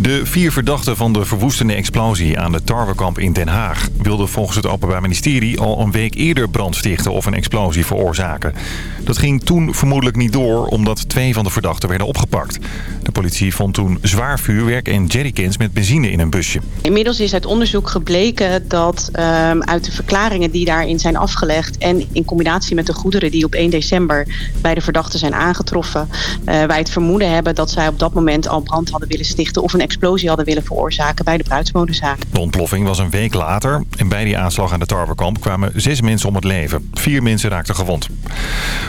De vier verdachten van de verwoestende explosie aan de tarwekamp in Den Haag... wilden volgens het Openbaar Ministerie al een week eerder brand stichten of een explosie veroorzaken. Dat ging toen vermoedelijk niet door omdat twee van de verdachten werden opgepakt. De politie vond toen zwaar vuurwerk en jerrycans met benzine in een busje. Inmiddels is uit onderzoek gebleken dat um, uit de verklaringen die daarin zijn afgelegd... en in combinatie met de goederen die op 1 december bij de verdachten zijn aangetroffen... Uh, wij het vermoeden hebben dat zij op dat moment al brand hadden willen stichten... of een explosie hadden willen veroorzaken bij de bruidsmodenzaak. De ontploffing was een week later en bij die aanslag aan de tarwekamp kwamen zes mensen om het leven. Vier mensen raakten gewond.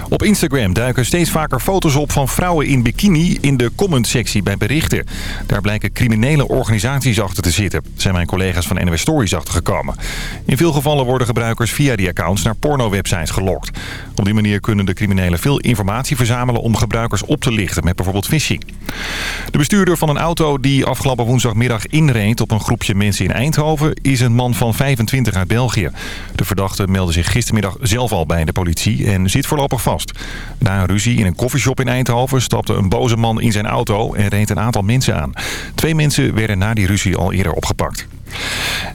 Op Instagram duiken steeds vaker foto's op van vrouwen in bikini in de comment-sectie bij berichten. Daar blijken criminele organisaties achter te zitten, zijn mijn collega's van NWS Stories achtergekomen. In veel gevallen worden gebruikers via die accounts naar porno-websites gelokt. Op die manier kunnen de criminelen veel informatie verzamelen om gebruikers op te lichten met bijvoorbeeld phishing. De bestuurder van een auto die afgelopen woensdagmiddag inreed op een groepje mensen in Eindhoven is een man van 25 uit België. De verdachte meldde zich gistermiddag zelf al bij de politie en zit voorlopig vast. Na een ruzie in een koffieshop in Eindhoven stapte een boze man in zijn auto en reed een aantal mensen aan. Twee mensen werden na die ruzie al eerder opgepakt.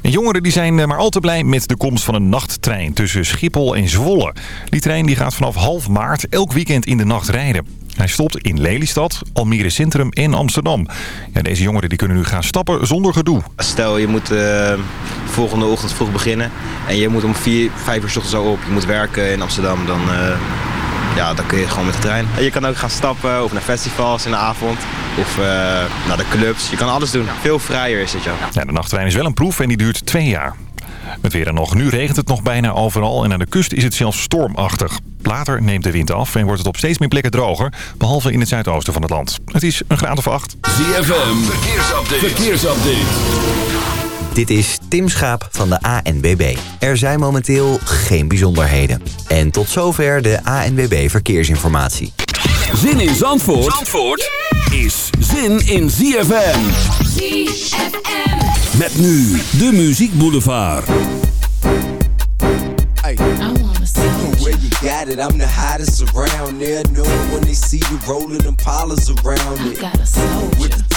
En jongeren die zijn maar al te blij met de komst van een nachttrein tussen Schiphol en Zwolle. Die trein die gaat vanaf half maart elk weekend in de nacht rijden. Hij stopt in Lelystad, Almere Centrum en Amsterdam. Ja, deze jongeren die kunnen nu gaan stappen zonder gedoe. Stel, je moet uh, volgende ochtend vroeg beginnen en je moet om 4, 5 uur s ochtends al op. Je moet werken in Amsterdam, dan, uh, ja, dan kun je gewoon met de trein. En je kan ook gaan stappen of naar festivals in de avond of uh, naar de clubs. Je kan alles doen. Veel vrijer is het, ja. ja. De nachttrein is wel een proef en die duurt twee jaar. Het weer en nog. Nu regent het nog bijna overal en aan de kust is het zelfs stormachtig. Later neemt de wind af en wordt het op steeds meer plekken droger, behalve in het zuidoosten van het land. Het is een graad of acht. ZFM, verkeersupdate. verkeersupdate. Dit is Tim Schaap van de ANBB. Er zijn momenteel geen bijzonderheden. En tot zover de ANBB Verkeersinformatie. Zin in Zandvoort, Zandvoort is zin in ZFM. ZFM. Met nu de Muziek Boulevard. Hey. Where you got it, I'm the hottest around. They'll know it when they see you rolling them pollas around it. With the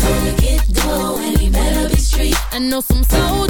Know you kid go and be straight I know some soldiers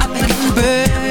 I've been in bed.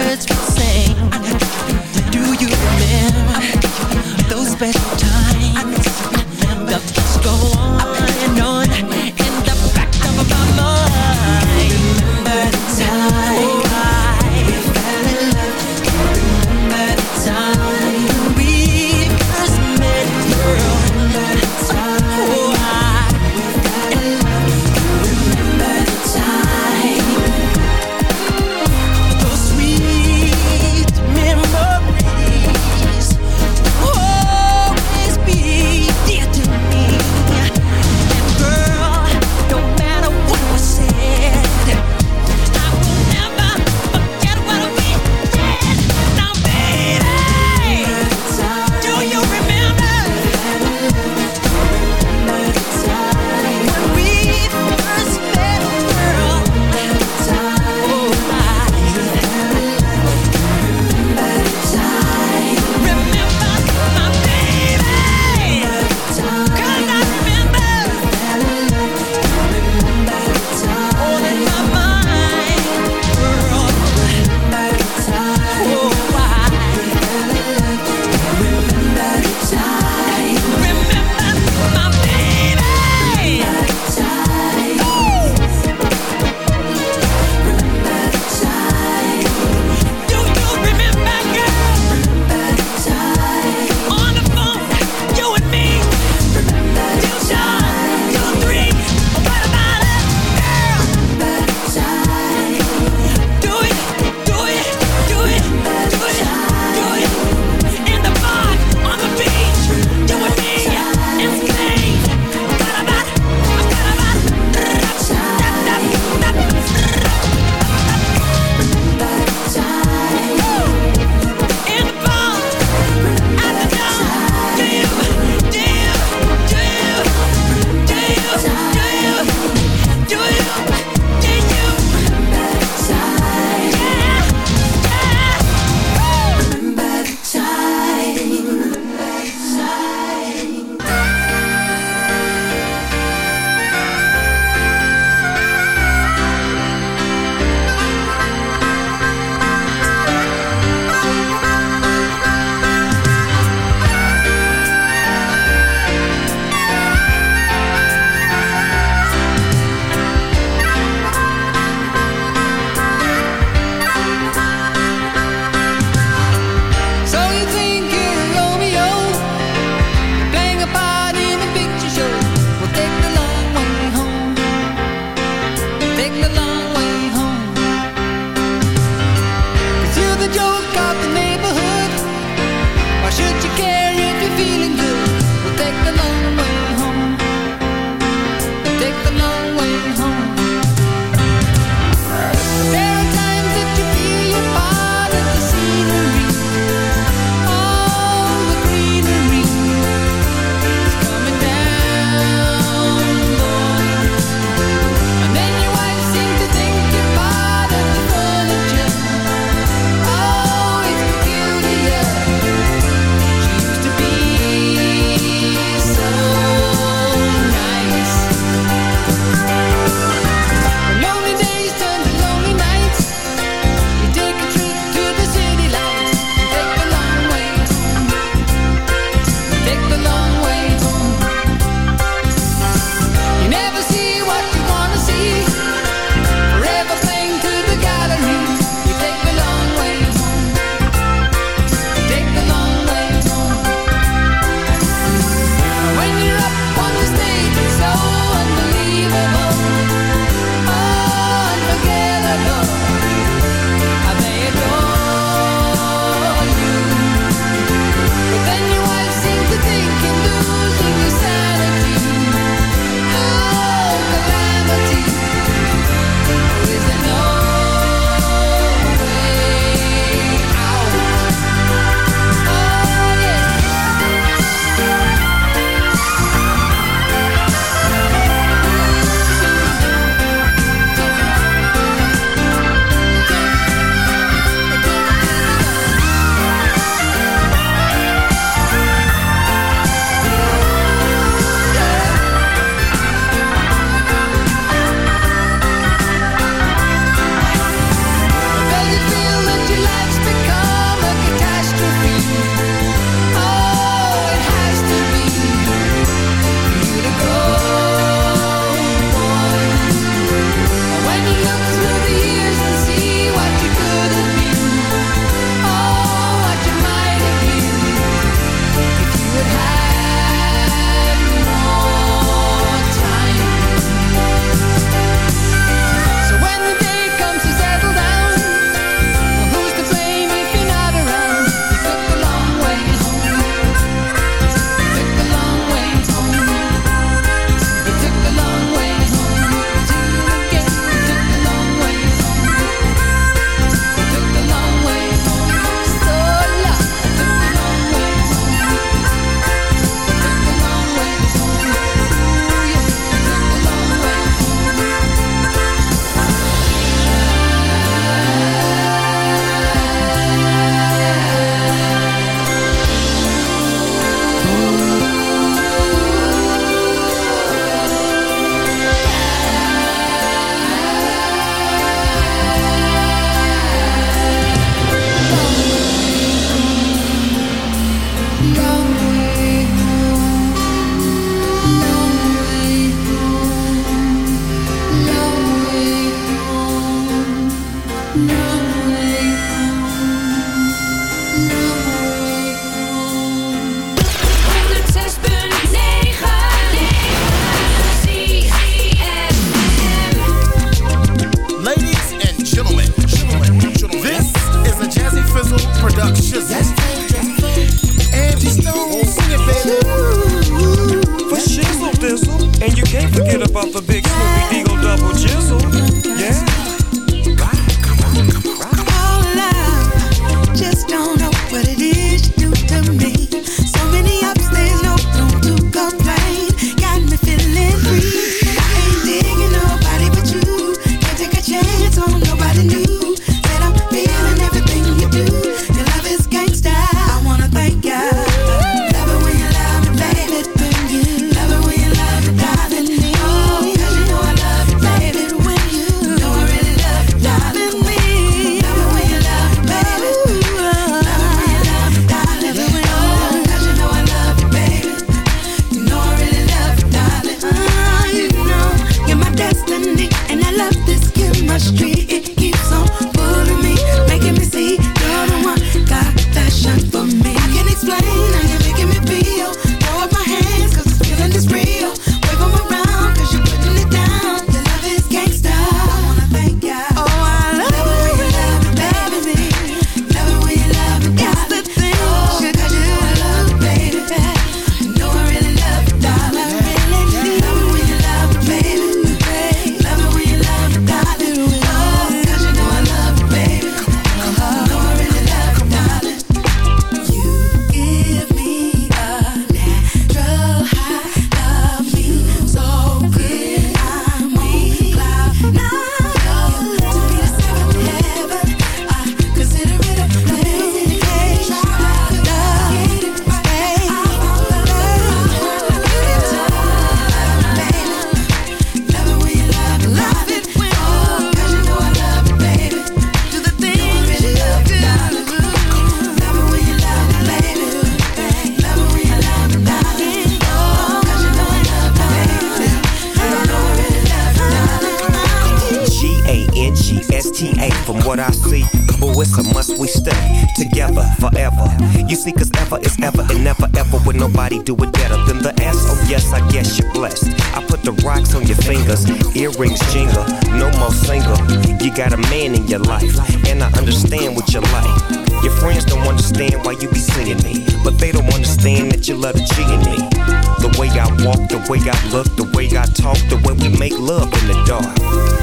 Walk, the way I look, the way I talk, the way we make love in the dark.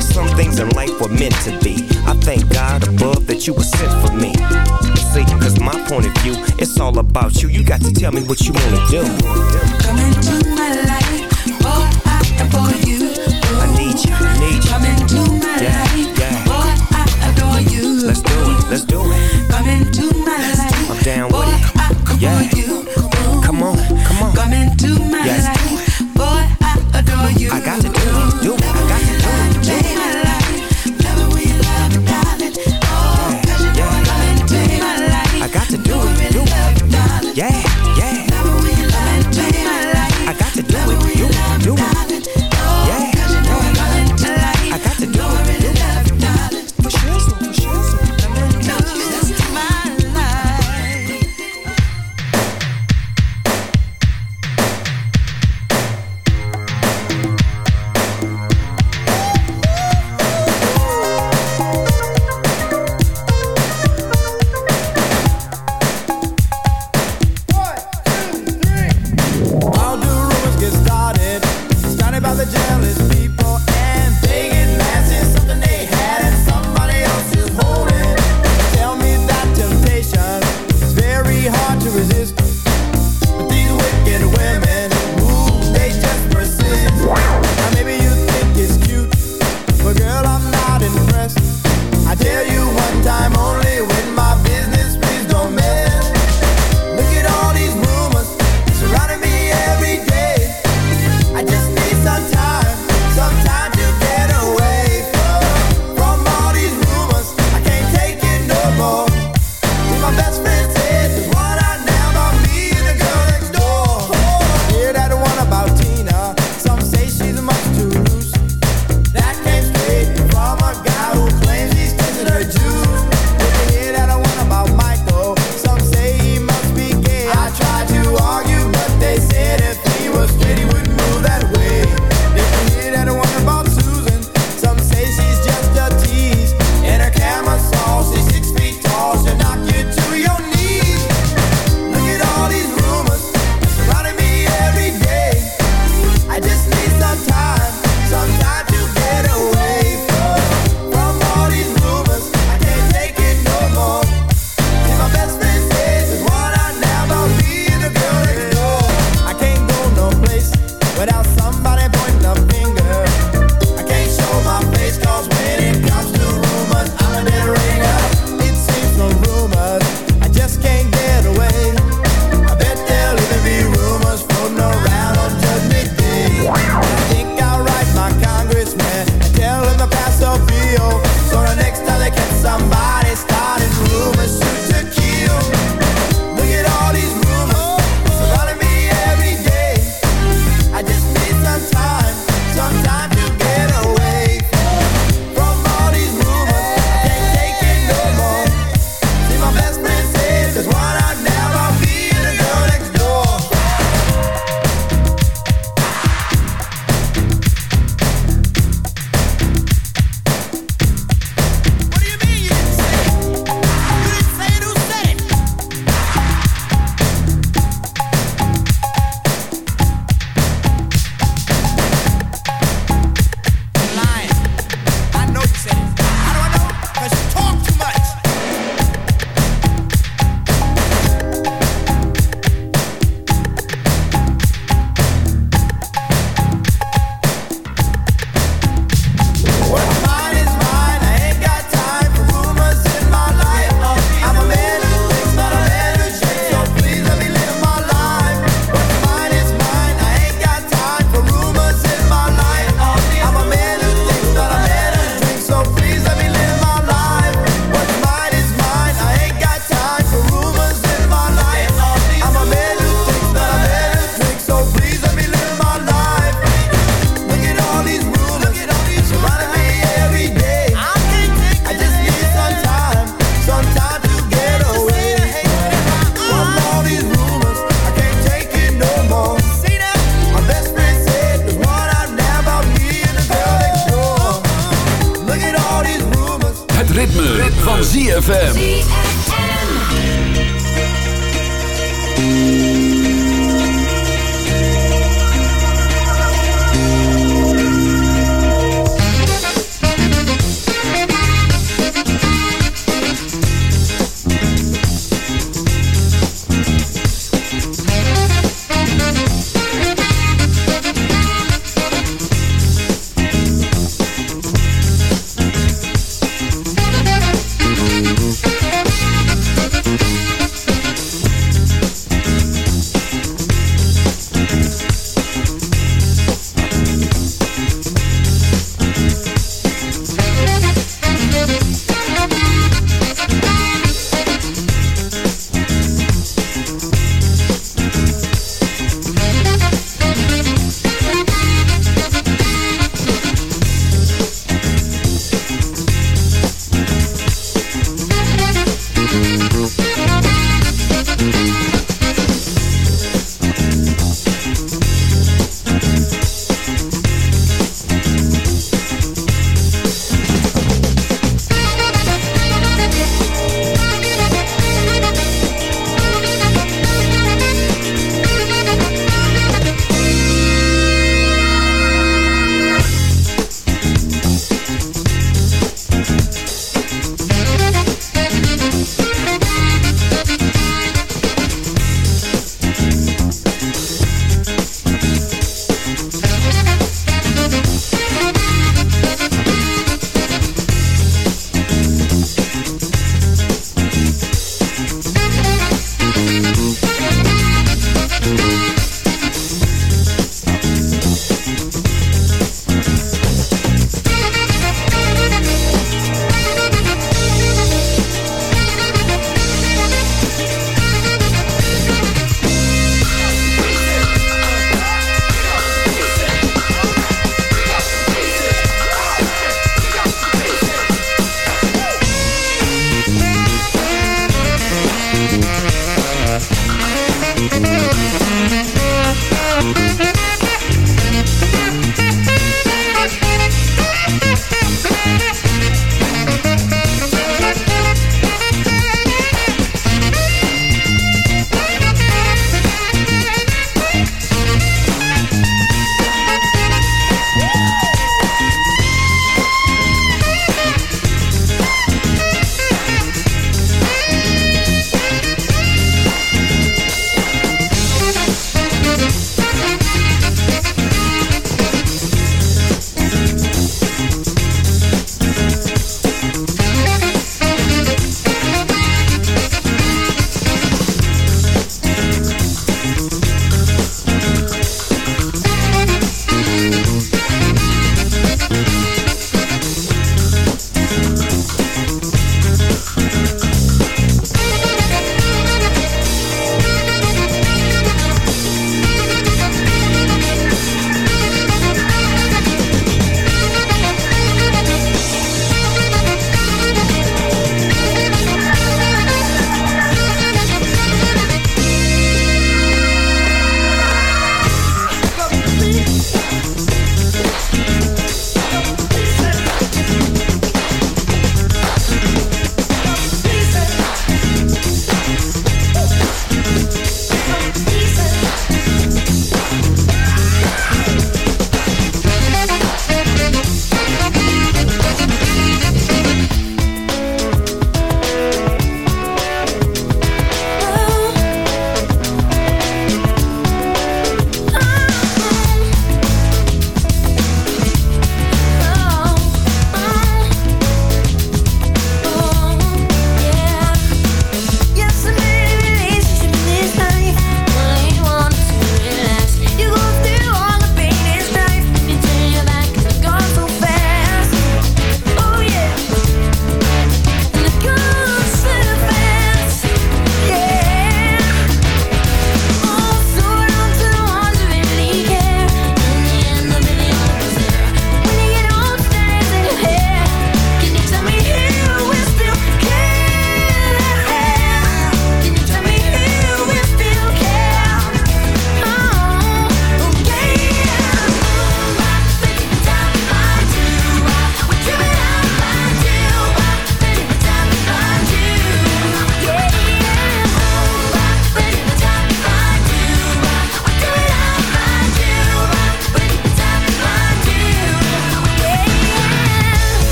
Some things in life were meant to be. I thank God above that you were sent for me. See, cause my point of view, it's all about you. You got to tell me what you wanna do. Come into my life, boy, I adore you. I need you, I need you. Come into my Yeah, life, yeah. boy, I adore you. Let's do it, let's do it. Come into my life, I'm down with boy, it. I adore Yeah. you. Come on, come on. Come into my Yes. life,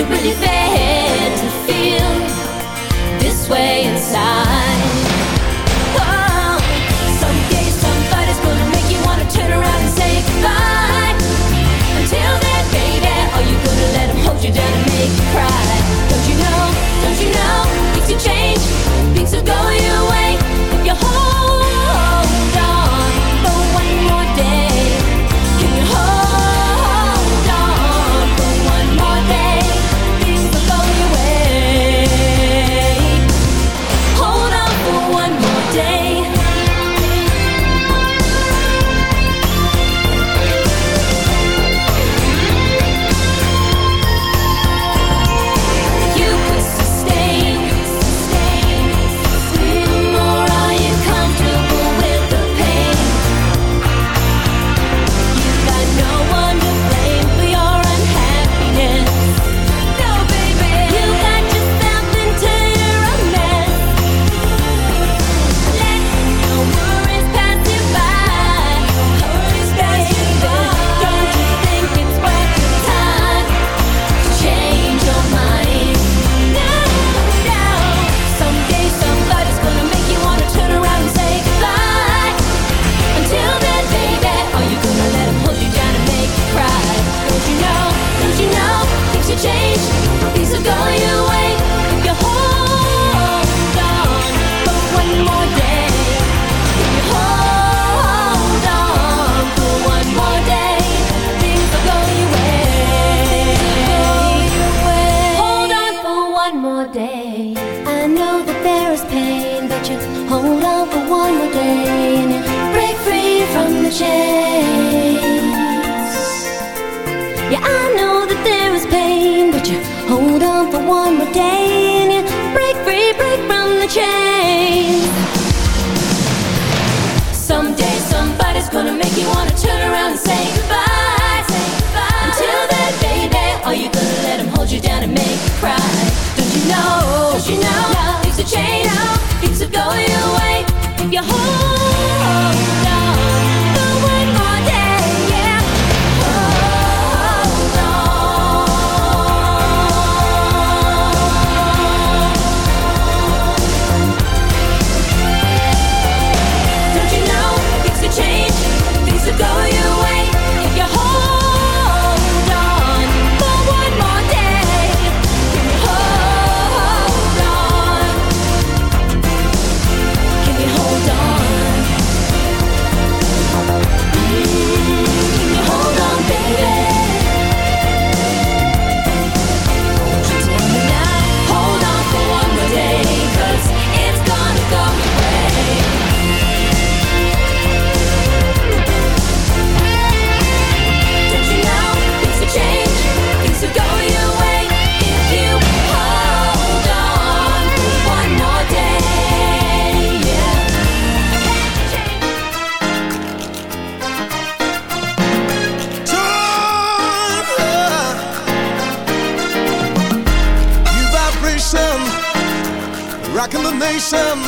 a really face. you hold on for one more day and you break free from the chains. Yeah, I know that there is pain, but you hold on for one more day and you break free, break from the chains. Someday somebody's gonna make you wanna turn around and say goodbye. Say goodbye. Until then, baby, are you gonna let hold you down and make you cry? some